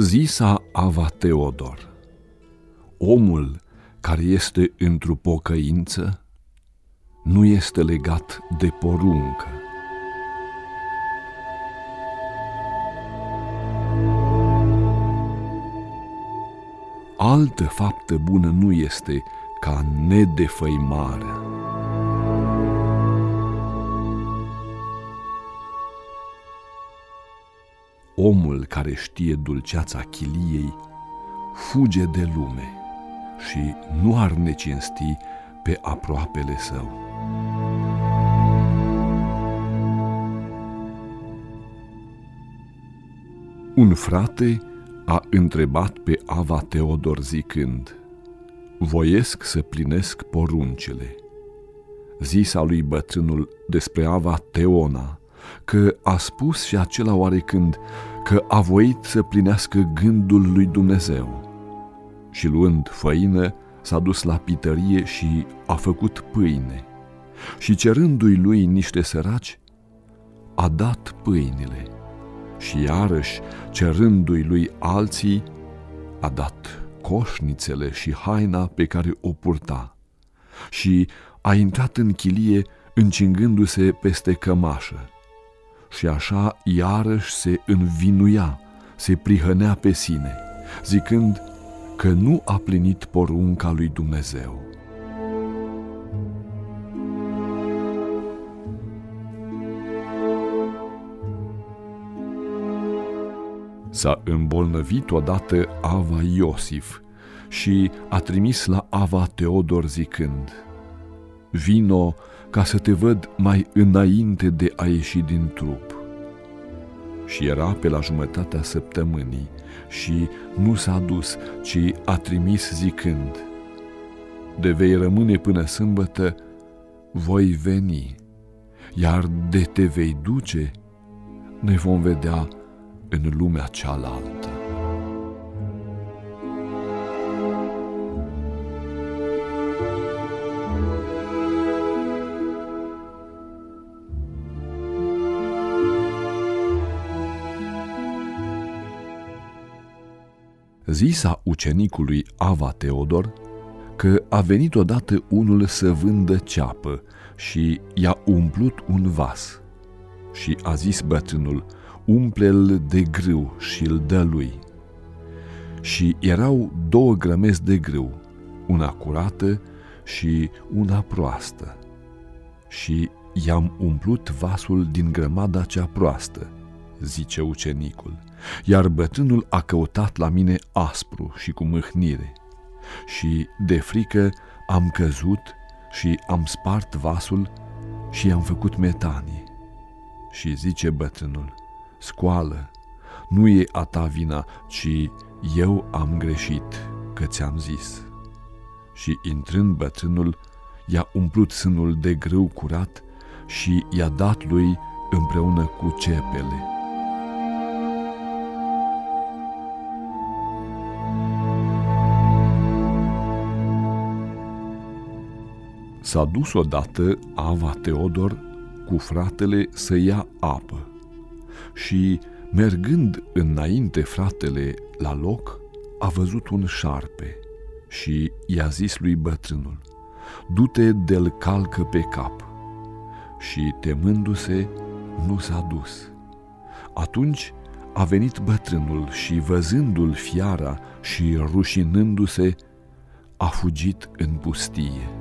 Zisa Ava Teodor Omul care este într-o pocăință nu este legat de poruncă. Altă faptă bună nu este ca nedefăimarea. Omul care știe dulceața chiliei fuge de lume și nu ar necinsti pe aproapele său. Un frate a întrebat pe Ava Teodor zicând, Voiesc să plinesc poruncile. Zisa lui bătrânul despre Ava Teona, că a spus și acela oarecând că a voit să plinească gândul lui Dumnezeu. Și luând făină, s-a dus la pitărie și a făcut pâine. Și cerându-i lui niște săraci, a dat pâinile. Și iarăși, cerându-i lui alții, a dat coșnițele și haina pe care o purta. Și a intrat în chilie încingându-se peste cămașă și așa iarăși se învinuia, se prihănea pe sine, zicând că nu a plinit porunca lui Dumnezeu. S-a îmbolnăvit odată Ava Iosif și a trimis la Ava Teodor zicând, Vino ca să te văd mai înainte de a ieși din trup. Și era pe la jumătatea săptămânii și nu s-a dus, ci a trimis zicând, De vei rămâne până sâmbătă, voi veni, iar de te vei duce, ne vom vedea în lumea cealaltă. Zisa ucenicului Ava Teodor că a venit odată unul să vândă ceapă și i-a umplut un vas. Și a zis bătrânul, umple-l de grâu și îl dă lui. Și erau două grămezi de grâu, una curată și una proastă. Și i-am umplut vasul din grămada cea proastă, zice ucenicul iar bătrânul a căutat la mine aspru și cu mâhnire. Și de frică am căzut și am spart vasul și am făcut metanie. Și zice bătrânul, scoală, nu e a ta vina, ci eu am greșit, că ți-am zis. Și intrând bătrânul, i-a umplut sânul de grâu curat și i-a dat lui împreună cu cepele. S-a dus odată Ava Teodor cu fratele să ia apă și, mergând înainte fratele la loc, a văzut un șarpe și i-a zis lui bătrânul, du-te de-l calcă pe cap. Și, temându-se, nu s-a dus. Atunci a venit bătrânul și, văzându-l fiara și rușinându-se, a fugit în pustie